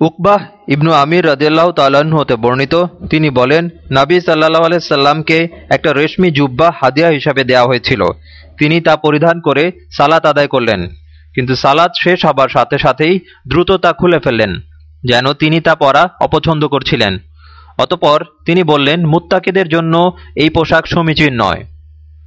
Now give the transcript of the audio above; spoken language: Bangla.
উকবাহ ইবনু আমির রদিয়াল্লাহ তাল্লাহ্ন হতে বর্ণিত, তিনি বলেন, নাবী সাল্লাহ আলাইসাল্লামকে একটা রেশমি জুব্বা হাদিয়া হিসাবে দেওয়া হয়েছিল। তিনি তা পরিধান করে সালাত আদায় করলেন। কিন্তু সালাত শেষ হবার সাথে সাথেই দ্রুত তা খুলে ফেললেন, যেন তিনি তা পরা অপছন্দ করছিলেন। অতপর তিনি বললেন, মুত্তাকিদের জন্য এই পোশাক সমীচীন নয়।